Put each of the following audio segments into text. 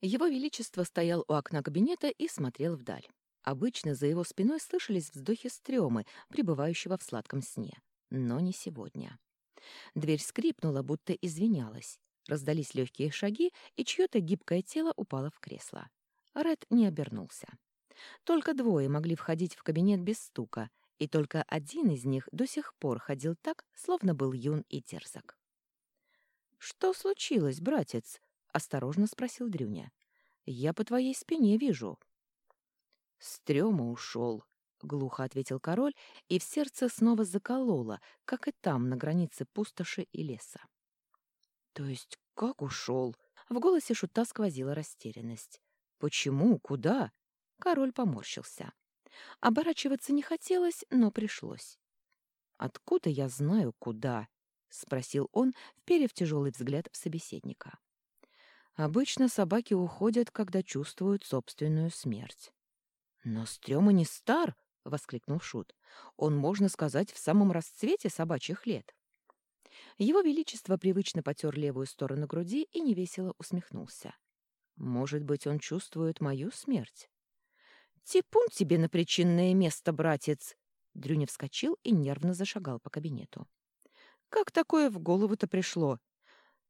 Его Величество стоял у окна кабинета и смотрел вдаль. Обычно за его спиной слышались вздохи стрёмы, пребывающего в сладком сне. Но не сегодня. Дверь скрипнула, будто извинялась. Раздались легкие шаги, и чье-то гибкое тело упало в кресло. Ред не обернулся. Только двое могли входить в кабинет без стука, и только один из них до сих пор ходил так, словно был юн и дерзок. «Что случилось, братец?» — осторожно спросил Дрюня. «Я по твоей спине вижу». «Стрёма ушел», — глухо ответил король, и в сердце снова закололо, как и там, на границе пустоши и леса. «То есть как ушел?» В голосе шута сквозила растерянность. «Почему? Куда?» Король поморщился. Оборачиваться не хотелось, но пришлось. «Откуда я знаю, куда?» — спросил он, вперев тяжелый взгляд в собеседника. «Обычно собаки уходят, когда чувствуют собственную смерть». «Но Стрёма не стар!» — воскликнул Шут. «Он, можно сказать, в самом расцвете собачьих лет». Его Величество привычно потер левую сторону груди и невесело усмехнулся. «Может быть, он чувствует мою смерть?» «Типун тебе на причинное место, братец!» Дрюня вскочил и нервно зашагал по кабинету. «Как такое в голову-то пришло?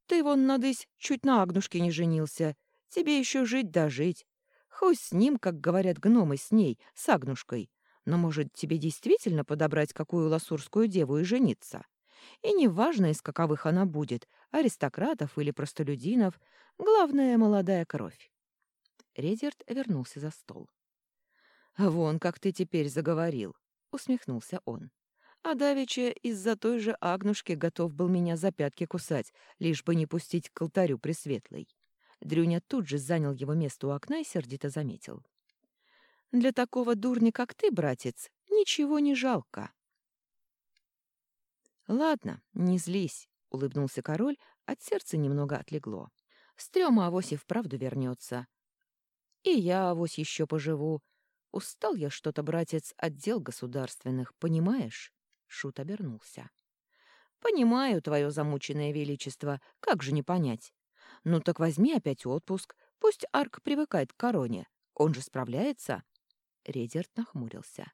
Ты вон, надысь, чуть на Агнушке не женился. Тебе еще жить да жить. Хоть с ним, как говорят гномы, с ней, с Агнушкой. Но, может, тебе действительно подобрать какую ласурскую деву и жениться? И неважно, из каковых она будет, аристократов или простолюдинов, главное — молодая кровь. Редерт вернулся за стол. «Вон, как ты теперь заговорил», — усмехнулся он. А давеча из-за той же Агнушки готов был меня за пятки кусать, лишь бы не пустить к алтарю Пресветлой. Дрюня тут же занял его место у окна и сердито заметил. «Для такого дурня, как ты, братец, ничего не жалко». «Ладно, не злись», — улыбнулся король, от сердца немного отлегло. «Стрёма авось и вправду вернется. И я авось еще поживу. Устал я что-то, братец, от дел государственных, понимаешь?» Шут обернулся. «Понимаю, твое замученное величество, как же не понять? Ну так возьми опять отпуск, пусть Арк привыкает к короне. Он же справляется. Редерт нахмурился.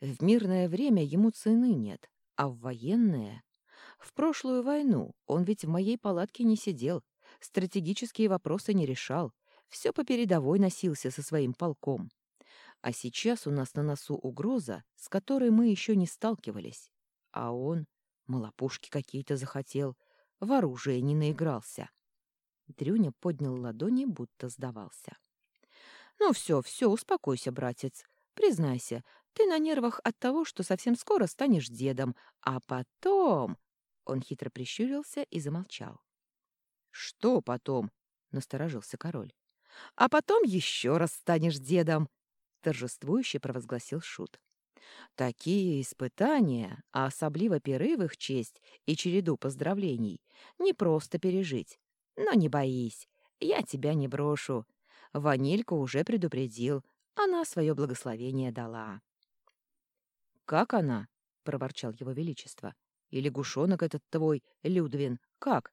В мирное время ему цены нет, а в военное... В прошлую войну он ведь в моей палатке не сидел, стратегические вопросы не решал, все по передовой носился со своим полком. А сейчас у нас на носу угроза, с которой мы еще не сталкивались. А он малопушки какие-то захотел, в оружие не наигрался. Дрюня поднял ладони, будто сдавался. «Ну все, все, успокойся, братец. Признайся, ты на нервах от того, что совсем скоро станешь дедом, а потом...» Он хитро прищурился и замолчал. «Что потом?» — насторожился король. «А потом еще раз станешь дедом!» — торжествующе провозгласил Шут. «Такие испытания, а особливо их честь и череду поздравлений, не просто пережить, но не боись, я тебя не брошу. Ванилька уже предупредил, она свое благословение дала. «Как она?» — проворчал его величество. «И лягушонок этот твой, Людвин, как?»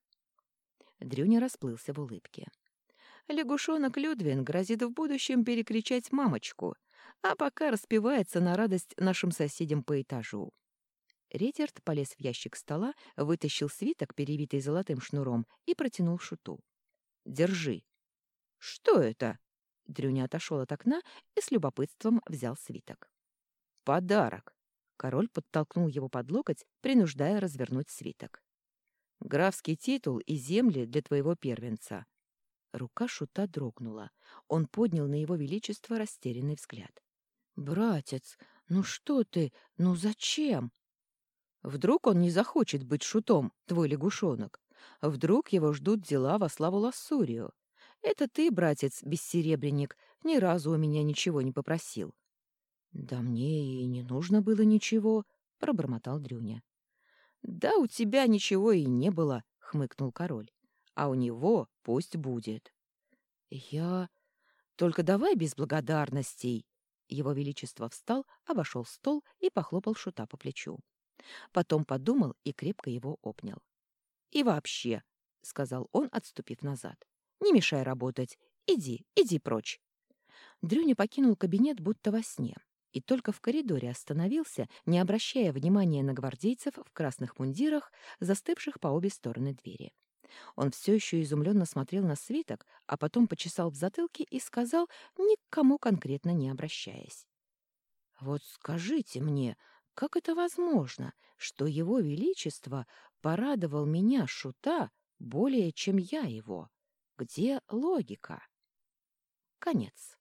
Дрюня расплылся в улыбке. Лягушонок Людвин грозит в будущем перекричать мамочку, а пока распевается на радость нашим соседям по этажу. Ретерт полез в ящик стола, вытащил свиток, перевитый золотым шнуром, и протянул шуту. «Держи». «Что это?» Дрюня отошел от окна и с любопытством взял свиток. «Подарок!» Король подтолкнул его под локоть, принуждая развернуть свиток. «Графский титул и земли для твоего первенца». Рука шута дрогнула. Он поднял на его величество растерянный взгляд. «Братец, ну что ты? Ну зачем?» Вдруг он не захочет быть шутом, твой лягушонок. Вдруг его ждут дела во славу Лассурию. Это ты, братец, бессеребренник, ни разу у меня ничего не попросил. — Да мне и не нужно было ничего, — пробормотал Дрюня. — Да у тебя ничего и не было, — хмыкнул король. — А у него пусть будет. — Я... Только давай без благодарностей. Его Величество встал, обошел стол и похлопал шута по плечу. Потом подумал и крепко его обнял. «И вообще», — сказал он, отступив назад, — «не мешай работать Иди, иди прочь. Дрюня покинул кабинет будто во сне и только в коридоре остановился, не обращая внимания на гвардейцев в красных мундирах, застывших по обе стороны двери. Он все еще изумленно смотрел на свиток, а потом почесал в затылке и сказал, ни к кому конкретно не обращаясь. «Вот скажите мне, как это возможно, что его величество порадовал меня, шута, более, чем я его? Где логика?» Конец.